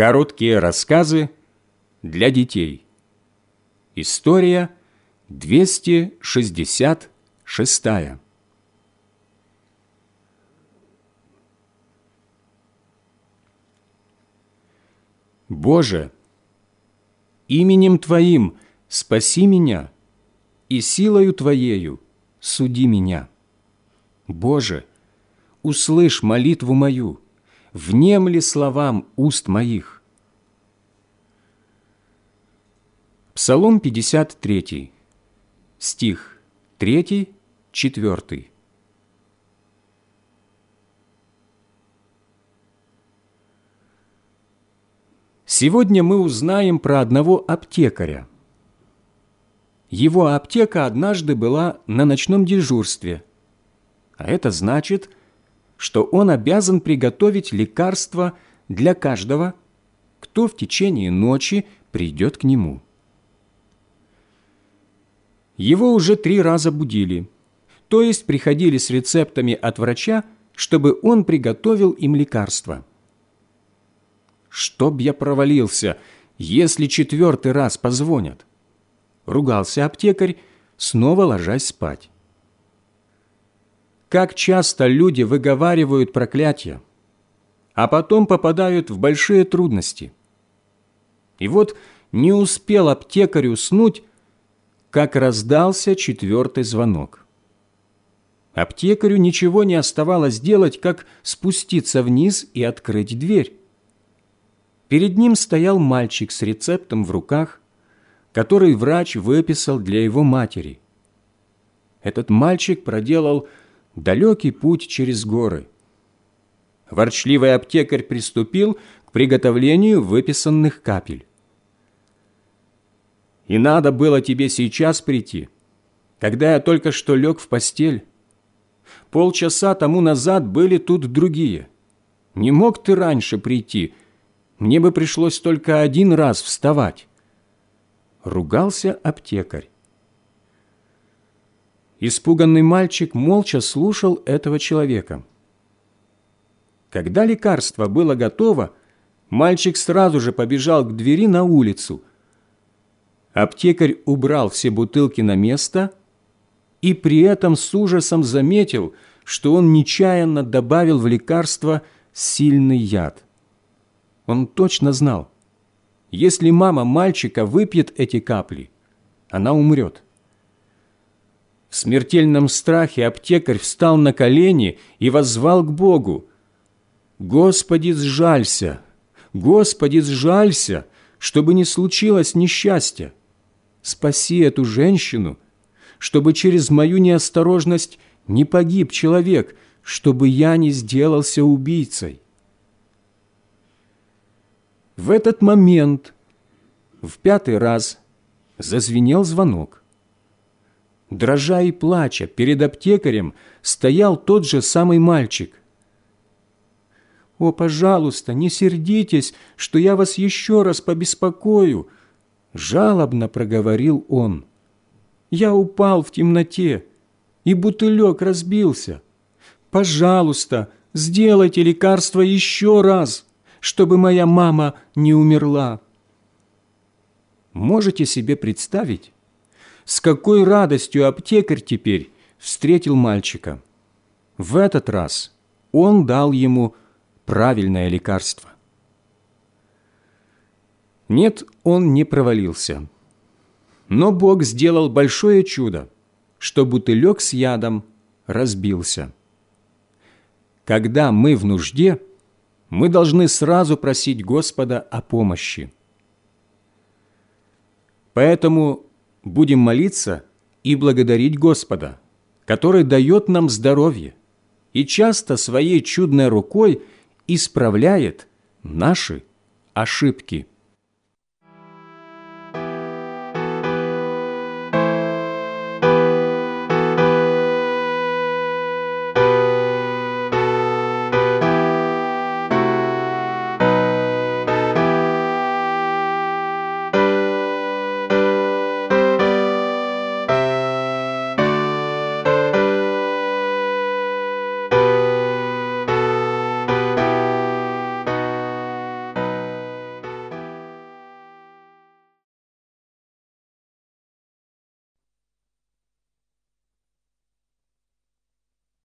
Короткие рассказы для детей. История 266. Боже, именем Твоим спаси меня, и силою Твоею суди меня. Боже, услышь молитву мою, внемли словам уст моих. Псалом 53, стих 3, 4. Сегодня мы узнаем про одного аптекаря. Его аптека однажды была на ночном дежурстве, а это значит, что он обязан приготовить лекарство для каждого, кто в течение ночи придет к нему. Его уже три раза будили, то есть приходили с рецептами от врача, чтобы он приготовил им лекарство – чтоб я провалился, если четвертый раз позвонят. Ругался аптекарь, снова ложась спать. Как часто люди выговаривают проклятия, а потом попадают в большие трудности. И вот не успел аптекарь уснуть, как раздался четвертый звонок. Аптекарю ничего не оставалось делать, как спуститься вниз и открыть дверь. Перед ним стоял мальчик с рецептом в руках, который врач выписал для его матери. Этот мальчик проделал далекий путь через горы. Ворчливый аптекарь приступил к приготовлению выписанных капель. «И надо было тебе сейчас прийти, когда я только что лег в постель. Полчаса тому назад были тут другие. Не мог ты раньше прийти, мне бы пришлось только один раз вставать. Ругался аптекарь. Испуганный мальчик молча слушал этого человека. Когда лекарство было готово, мальчик сразу же побежал к двери на улицу. Аптекарь убрал все бутылки на место и при этом с ужасом заметил, что он нечаянно добавил в лекарство сильный яд – он точно знал, если мама мальчика выпьет эти капли, она умрет. В смертельном страхе аптекарь встал на колени и воззвал к Богу. «Господи, сжалься! Господи, сжалься, чтобы не случилось несчастья! Спаси эту женщину, чтобы через мою неосторожность не погиб человек, чтобы я не сделался убийцей!» В этот момент в пятый раз зазвенел звонок. Дрожа и плача перед аптекарем стоял тот же самый мальчик. «О, пожалуйста, не сердитесь, что я вас еще раз побеспокою!» Жалобно проговорил он. «Я упал в темноте, и бутылек разбился. Пожалуйста, сделайте лекарство еще раз!» чтобы моя мама не умерла. Можете себе представить, с какой радостью аптекарь теперь встретил мальчика? В этот раз он дал ему правильное лекарство. Нет, он не провалился. Но Бог сделал большое чудо, что бутылек с ядом разбился. Когда мы в нужде – мы должны сразу просить Господа о помощи. Поэтому будем молиться и благодарить Господа, который дает нам здоровье и часто своей чудной рукой исправляет наши ошибки.